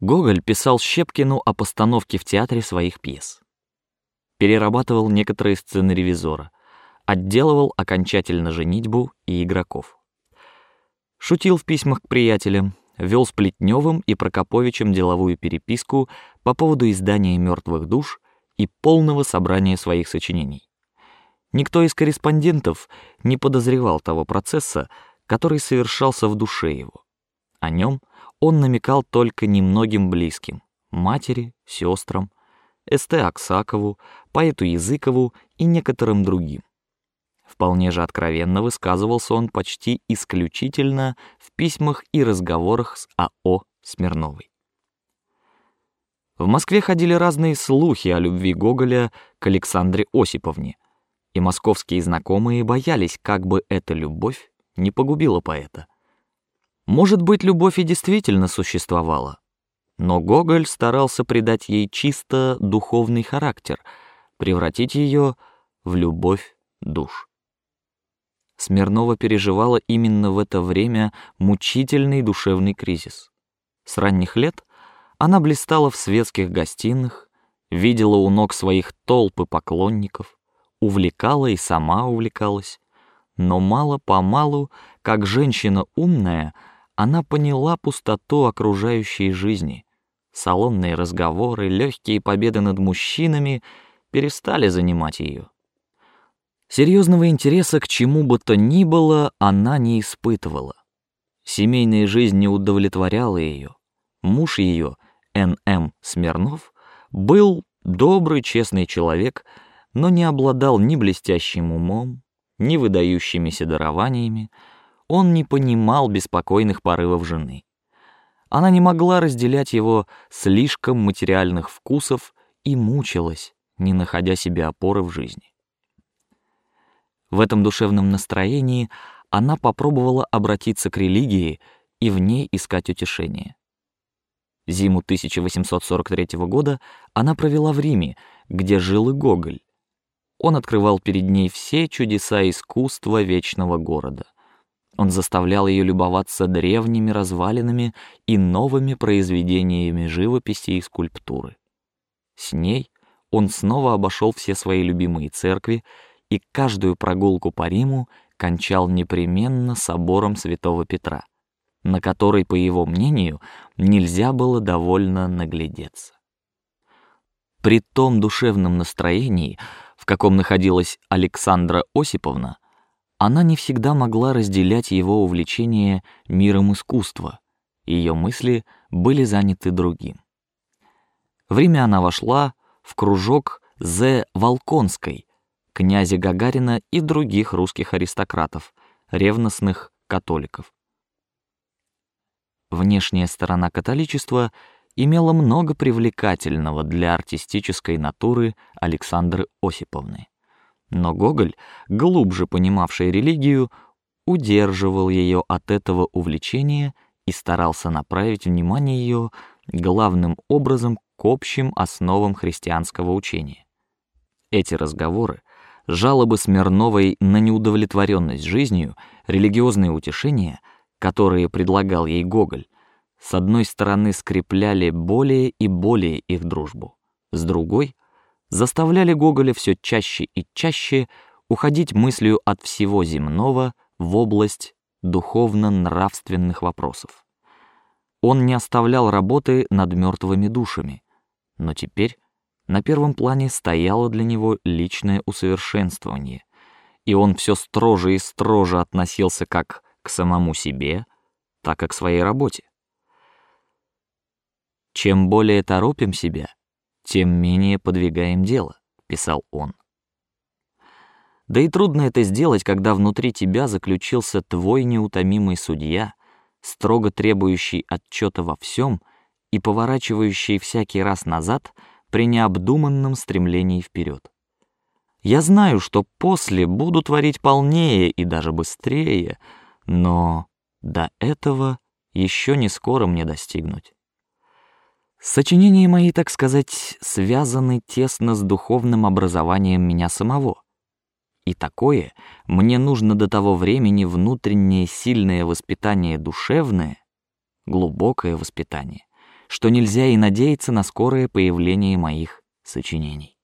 Гоголь писал Щепкину о постановке в театре своих пьес, перерабатывал некоторые сцены ревизора, отделывал окончательно женитьбу и игроков, шутил в письмах к приятелям, вел с Плетневым и Прокоповичем деловую переписку по поводу издания мертвых душ и полного собрания своих сочинений. Никто из корреспондентов не подозревал того процесса, который совершался в душе его. О нем он намекал только немногим близким: матери, сестрам, С.Т. Аксакову, поэту Языкову и некоторым другим. Вполне же откровенно высказывался он почти исключительно в письмах и разговорах с А.О. Смирновой. В Москве ходили разные слухи о любви Гоголя к Александре Осиповне, и московские знакомые боялись, как бы эта любовь не погубила поэта. Может быть, любовь и действительно существовала, но Гоголь старался придать ей чисто духовный характер, превратить ее в любовь душ. Смирнова переживала именно в это время мучительный душевный кризис. С ранних лет она блистала в светских гостиных, видела у ног своих толпы поклонников, увлекала и сама увлекалась, но мало по малу, как женщина умная, она поняла пустоту окружающей жизни. Салонные разговоры, легкие победы над мужчинами перестали занимать ее. Серьезного интереса к чему бы то ни было она не испытывала. Семейная жизнь не удовлетворяла ее. Муж ее, Н.М. Смирнов, был добрый, честный человек, но не обладал ни блестящим умом, ни выдающимися дарованиями, он не понимал беспокойных порывов жены. Она не могла разделять его слишком материальных вкусов и мучилась, не находя себе опоры в жизни. В этом душевном настроении она попробовала обратиться к религии и в ней искать утешение. Зиму 1843 года она провела в Риме, где жил и Гоголь. Он открывал перед ней все чудеса искусства вечного города. Он заставлял ее любоваться древними развалинами и новыми произведениями живописи и скульптуры. С ней он снова обошел все свои любимые церкви и каждую прогулку по Риму кончал непременно собором Святого Петра, на который, по его мнению, нельзя было довольно наглядеться. При том душевном настроении в каком находилась Александра Осиповна, она не всегда могла разделять его увлечение миром искусства. Ее мысли были заняты другим. Время она вошла в кружок З. Волконской, князя Гагарина и других русских аристократов, ревностных католиков. Внешняя сторона католичества имела много привлекательного для артистической натуры Александры Осиповны. Но Гоголь, глубже понимавший религию, удерживал ее от этого увлечения и старался направить внимание ее главным образом к общим основам христианского учения. Эти разговоры, жалобы Смирновой на неудовлетворенность жизнью, религиозные утешения, которые предлагал ей Гоголь, с одной стороны скрепляли более и более их дружбу, с другой заставляли Гоголя все чаще и чаще уходить мыслью от всего земного в область духовно-нравственных вопросов. Он не оставлял работы над мертвыми душами, но теперь на первом плане стояло для него личное усовершенствование, и он все строже и строже относился как к самому себе, так и к своей работе. Чем более торопим себя, тем менее подвигаем дело, писал он. Да и трудно это сделать, когда внутри тебя заключился твой неутомимый судья, строго требующий отчета во всем и поворачивающий всякий раз назад при необдуманном стремлении вперед. Я знаю, что после буду творить полнее и даже быстрее, но до этого еще не скоро мне достигнуть. Сочинения мои, так сказать, связаны тесно с духовным образованием меня самого. И такое мне нужно до того времени внутреннее сильное воспитание душевное, глубокое воспитание, что нельзя и надеяться на скорое появление моих сочинений.